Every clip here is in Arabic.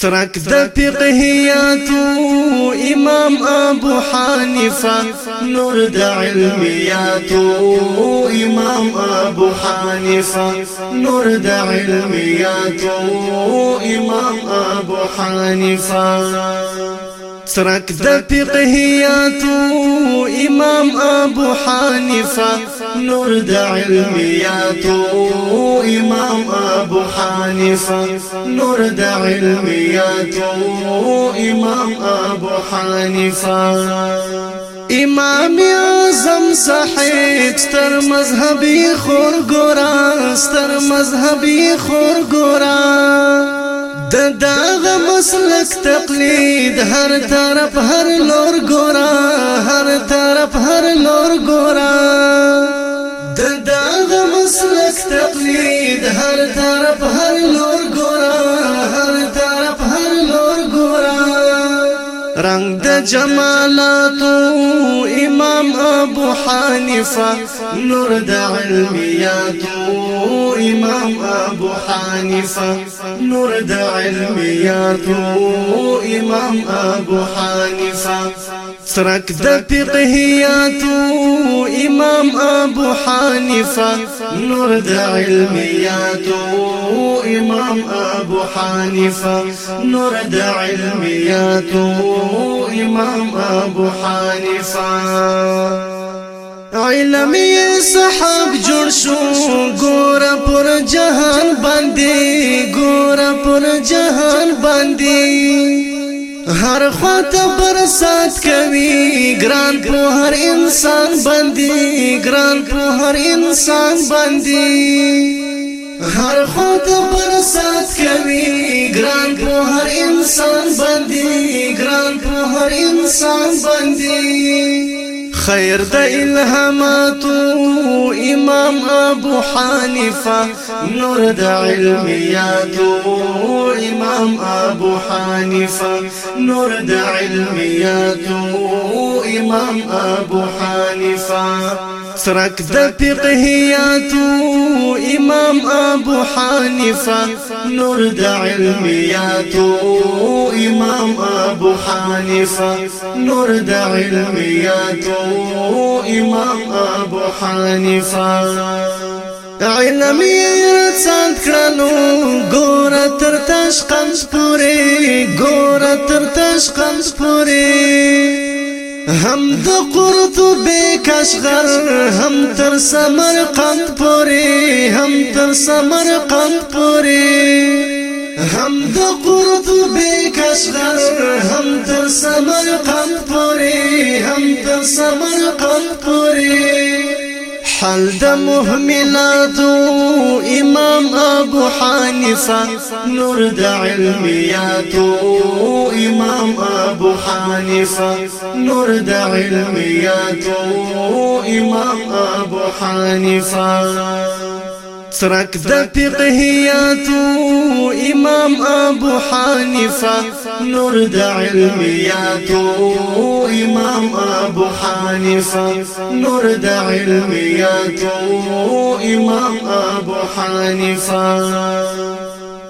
سرک د فقهیاتو إمام أبو حنیفه نور د علمیاتو إمام أبو حنیفه نور د علمیاتو إمام أبو حنیفه سرک د فقهیاتو إمام أبو حنیفه نور د علمیاتو إمام أبو حنیفه نور د علمیاتو إمام أبو حنیفه إمام أعظم صاحب ستر مذهبي خور ګورا ستر مذهبي خور ګورا د داغ مسلک تقلید هر طرف هر لور ګورا هر طرف هر لور ګورا د داغ مسلک تقلید هر طرف هر لور ګورا هر طرف هر لور ګورا رنگ د جمالاتو امام ابو حنیفه نور د علمیاتو امام ابو حنیفه نور د علمیاتو امام ابو حنیفه. سرک د فقهیاتو امام أبو حنیفه نور د علمیاتو إمام أبو حنیفه نور د علمیاتو إمام أبو حنیفه علمی صحاب جوړ شو ګور پر جهان باندې ګور پر جهان باندې هر خواته برسات کوي. ګران په هر انسان باندې ګران په هر انسان باندې. هر خواته برسات کوي. ګران په هر انسان باندې ګران په هر انسان باندې خیر د إلهامات إمام أبو حنیفه نور د علمیات إمام أبو حنیفه نور د علمیات إمام أبو حنیفه سرک د فقهیات إمام أبو حنیفه نور د إمام أبو حنیفه نور د إمام أبو حنیفه علمی رسان کړنو ګور تر تشقند پوری ګور تر تشقند پوری هم د قرطبه کشغر هم تر سمرقند پوری هم تر سمرقند پوری هم د قرطبه کشغر هم تر سمرقند پوری هم تر سمرقند پوری حل د مهملاتو امام ابو حنیفه نور د علمیاتو امام ابو حنیفه نور د علمیاتو امام ابو حنیفه. سرک د فقهیاتو امام ابو حنیفه نور د علمیاتو إمام أبو حنیفه نور د علمیاتو إمام أبو حنیفه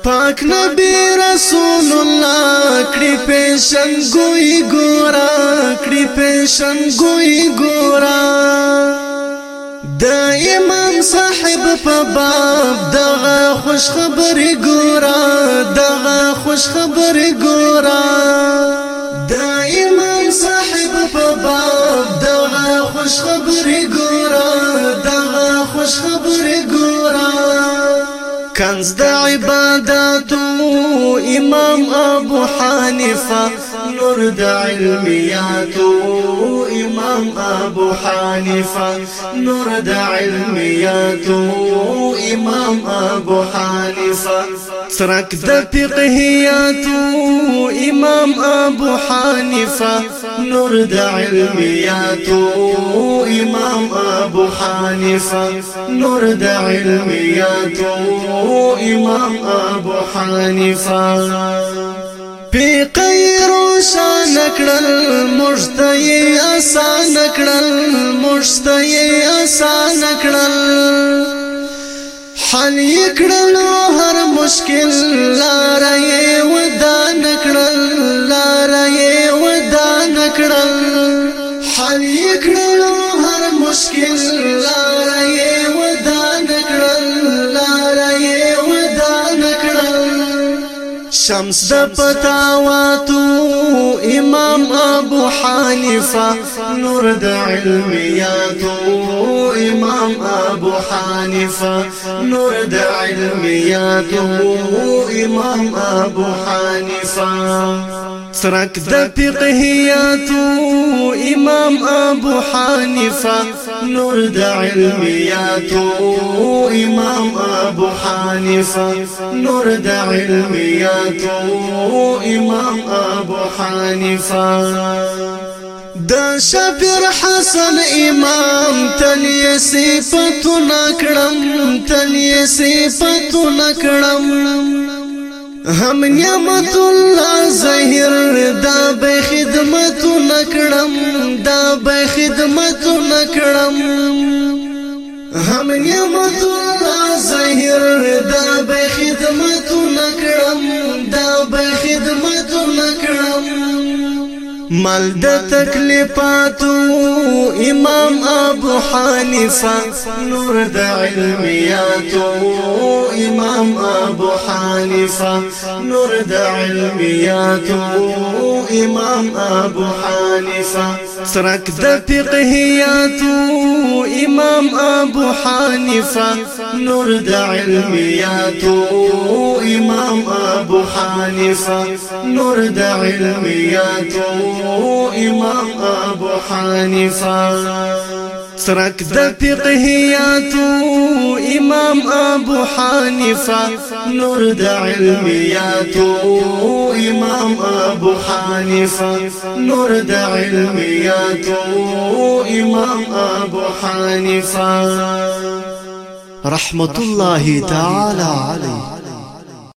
پاک نبی رسول الله کړي پېشن ګوي ګورا کړي پېشن ګوي ګورا د امام صاحب په باب دغه خوش خبرې ګورا دغه خوش خبرې ګورا د امام صاحب په باب دغه خوش خبرې ګورا کنز د عبادتو إمام أبو حنیفه نور د علمیاتو إمام أبو حنیفه نور د علمیاتو إمام أبو حنیفه سرک د فقهیاتو إمام أبو حنیفه نور د علمیاتو إمام أبو حنیفه نور د علمیاتو إمام أبو حنیفه پی قیر شان کړل مشتي آسان کړل مشتي آسان کړل حل کړل هر مشکل لارې شمس د پتاواتو امام ابو حنیفه نور د علمیاتو امام ابو حنیفه نور د علمیاتو امام ابو حنیفه. ترک د فقهیاتو امام ابو حنیفه نور د علمیاتو إمام أبو حنیفه نور د علمیاتو إمام أبو حنیفه د شبیر حسن إمام. تلی صفاتو نکړم تلی صفاتو نکړم هم نعمت الله ظاهر دا به خدمت نکړم دا به خدمت نکړم هم نعمت الله ظاهر دا به خدمت نکړم دا به خدمت نکړم مل د تکلیفاتو إمام أبو حنیفه نور د علمیاتو إمام أبو حنیفه نور د علمیاتو إمام أبو حنیفه سرک د فقهیاتو إمام أبو حنیفه نور د علمیاتو إمام أبو حنیفه نور د علمیاتو إمام أبو حنیفه سرک د فقهیاتو إمام أبو حنیفه نور د علمیاتو إمام أبو حنیفه نور د علمیاتو إمام أبو حنیفه رحمت الله تعالی علیه